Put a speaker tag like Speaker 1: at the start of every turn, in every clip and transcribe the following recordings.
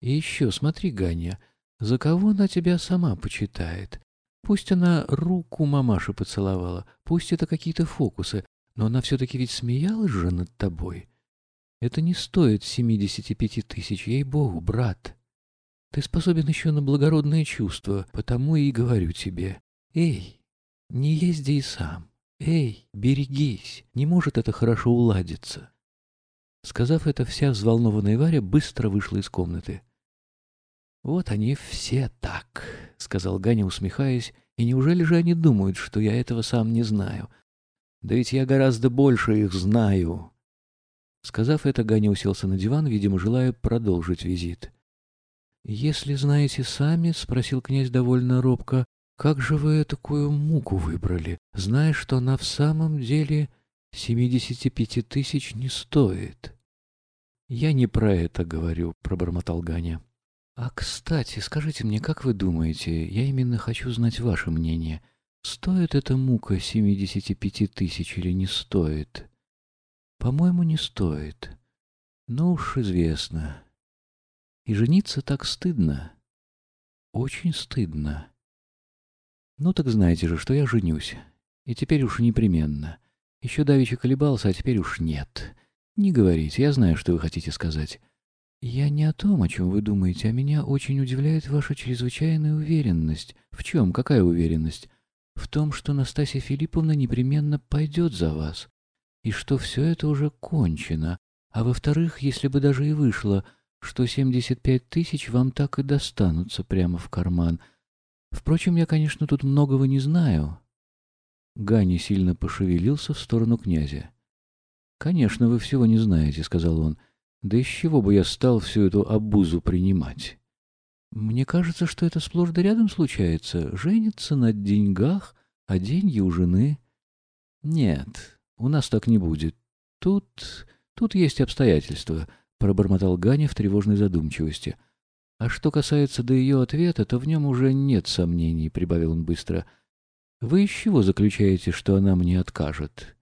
Speaker 1: И еще смотри, Ганя, за кого она тебя сама почитает. Пусть она руку мамаши поцеловала, пусть это какие-то фокусы, но она все-таки ведь смеялась же над тобой. Это не стоит семидесяти пяти тысяч, ей-богу, брат. Ты способен еще на благородные чувства, потому и говорю тебе. Эй, не езди и сам. Эй, берегись, не может это хорошо уладиться. Сказав это, вся взволнованная Варя быстро вышла из комнаты. «Вот они все так», — сказал Ганя, усмехаясь, «и неужели же они думают, что я этого сам не знаю? Да ведь я гораздо больше их знаю». Сказав это, Ганя уселся на диван, видимо, желая продолжить визит. «Если знаете сами, — спросил князь довольно робко, — как же вы такую муку выбрали, зная, что она в самом деле семидесяти пяти тысяч не стоит?» «Я не про это говорю», — пробормотал Ганя. «А, кстати, скажите мне, как вы думаете, я именно хочу знать ваше мнение, стоит эта мука семидесяти пяти тысяч или не стоит?» «По-моему, не стоит. Ну уж известно». И жениться так стыдно. Очень стыдно. Ну так знаете же, что я женюсь. И теперь уж непременно. Еще давеча колебался, а теперь уж нет. Не говорите, я знаю, что вы хотите сказать. Я не о том, о чем вы думаете, а меня очень удивляет ваша чрезвычайная уверенность. В чем? Какая уверенность? В том, что Настасья Филипповна непременно пойдет за вас. И что все это уже кончено. А во-вторых, если бы даже и вышло, что 75 тысяч вам так и достанутся прямо в карман. Впрочем, я, конечно, тут многого не знаю. Гани сильно пошевелился в сторону князя. «Конечно, вы всего не знаете», — сказал он. «Да из чего бы я стал всю эту обузу принимать?» «Мне кажется, что это сплошь да рядом случается. Женится на деньгах, а деньги у жены...» «Нет, у нас так не будет. Тут... тут есть обстоятельства пробормотал Ганя в тревожной задумчивости. А что касается до ее ответа, то в нем уже нет сомнений, прибавил он быстро. Вы из чего заключаете, что она мне откажет?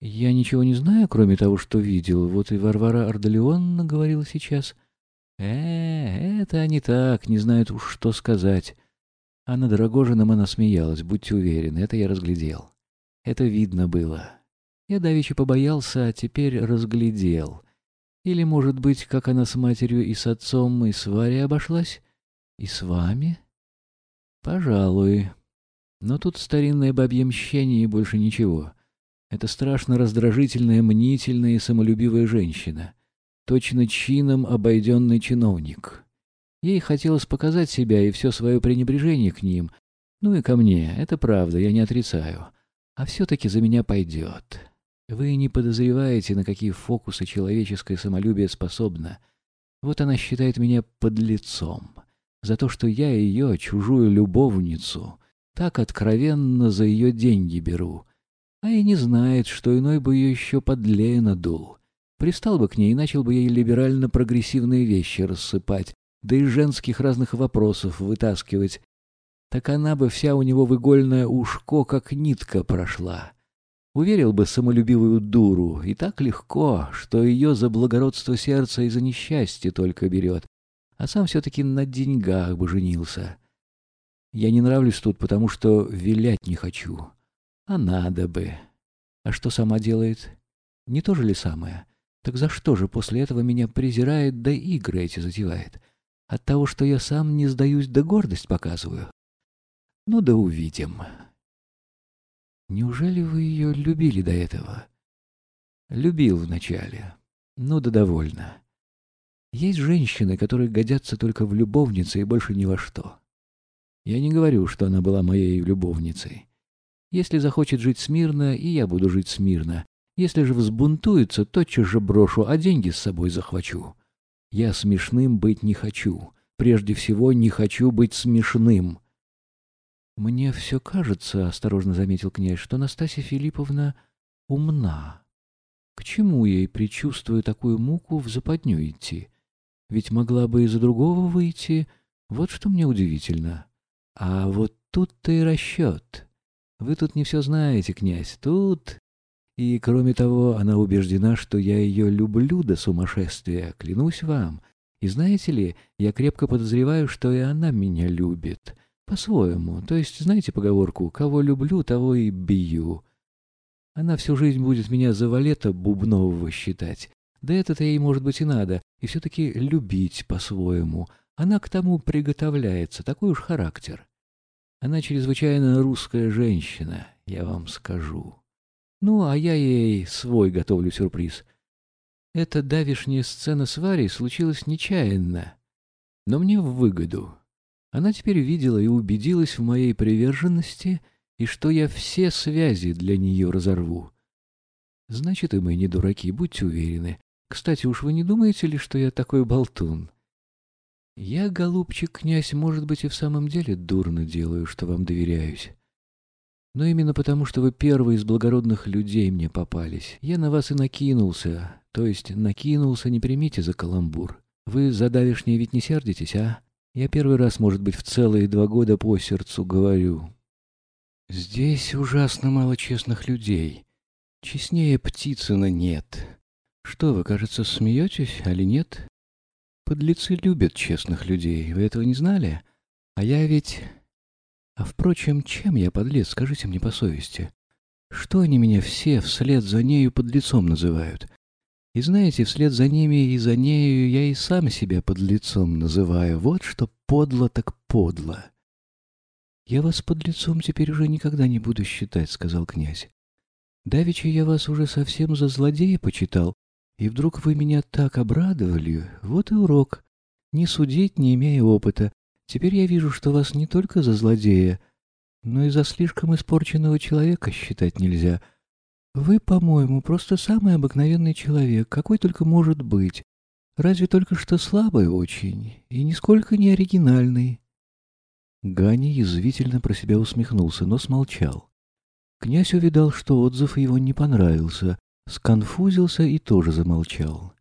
Speaker 1: Я ничего не знаю, кроме того, что видел. Вот и Варвара Ардалионовна говорила сейчас. Э, это они так, не знают уж что сказать. А над Рогожиным она смеялась, будьте уверены, это я разглядел. Это видно было. Я давеча побоялся, а теперь разглядел. Или, может быть, как она с матерью и с отцом и с Варей обошлась? И с вами? Пожалуй. Но тут старинное бабье мщение и больше ничего. Это страшно раздражительная, мнительная и самолюбивая женщина. Точно чином обойденный чиновник. Ей хотелось показать себя и все свое пренебрежение к ним. Ну и ко мне, это правда, я не отрицаю. А все-таки за меня пойдет. Вы не подозреваете, на какие фокусы человеческое самолюбие способно. Вот она считает меня подлецом за то, что я ее, чужую любовницу, так откровенно за ее деньги беру, а и не знает, что иной бы ее еще подлее надул. Пристал бы к ней и начал бы ей либерально-прогрессивные вещи рассыпать, да и женских разных вопросов вытаскивать. Так она бы вся у него в игольное ушко, как нитка прошла. Уверил бы самолюбивую дуру, и так легко, что ее за благородство сердца и за несчастье только берет, а сам все-таки на деньгах бы женился. Я не нравлюсь тут, потому что вилять не хочу. А надо бы. А что сама делает? Не то же ли самое? Так за что же после этого меня презирает, да игры эти затевает? От того, что я сам не сдаюсь, да гордость показываю? Ну да увидим. Неужели вы ее любили до этого? Любил вначале. Ну да довольно. Есть женщины, которые годятся только в любовнице и больше ни во что. Я не говорю, что она была моей любовницей. Если захочет жить смирно, и я буду жить смирно. Если же взбунтуется, тотчас же брошу, а деньги с собой захвачу. Я смешным быть не хочу. Прежде всего, не хочу быть смешным. «Мне все кажется, — осторожно заметил князь, — что Настасья Филипповна умна. К чему ей, предчувствуя такую муку, в западню идти? Ведь могла бы и за другого выйти. Вот что мне удивительно. А вот тут-то и расчет. Вы тут не все знаете, князь, тут... И, кроме того, она убеждена, что я ее люблю до сумасшествия, клянусь вам. И знаете ли, я крепко подозреваю, что и она меня любит. По-своему. То есть, знаете поговорку «кого люблю, того и бью». Она всю жизнь будет меня за валета бубнового считать. Да это-то ей, может быть, и надо. И все-таки любить по-своему. Она к тому приготовляется. Такой уж характер. Она чрезвычайно русская женщина, я вам скажу. Ну, а я ей свой готовлю сюрприз. Эта давишняя сцена с Варей случилась нечаянно, но мне в выгоду. Она теперь видела и убедилась в моей приверженности, и что я все связи для нее разорву. Значит, и мы не дураки, будьте уверены. Кстати, уж вы не думаете ли, что я такой болтун? Я, голубчик князь, может быть, и в самом деле дурно делаю, что вам доверяюсь. Но именно потому, что вы первые из благородных людей мне попались, я на вас и накинулся, то есть накинулся, не примите за каламбур. Вы за давишнее ведь не сердитесь, а? Я первый раз, может быть, в целые два года по сердцу говорю. Здесь ужасно мало честных людей. Честнее Птицына нет. Что вы, кажется, смеетесь, али нет? Подлецы любят честных людей, вы этого не знали? А я ведь... А впрочем, чем я подлец, скажите мне по совести? Что они меня все вслед за нею подлецом называют? И знаете, вслед за ними и за нею я и сам себя под лицом называю. Вот что подло так подло. «Я вас под лицом теперь уже никогда не буду считать», — сказал князь. «Давеча я вас уже совсем за злодея почитал, и вдруг вы меня так обрадовали. Вот и урок. Не судить, не имея опыта. Теперь я вижу, что вас не только за злодея, но и за слишком испорченного человека считать нельзя». Вы, по-моему, просто самый обыкновенный человек, какой только может быть. Разве только что слабый очень и нисколько не оригинальный. Ганя язвительно про себя усмехнулся, но смолчал. Князь увидал, что отзыв его не понравился, сконфузился и тоже замолчал.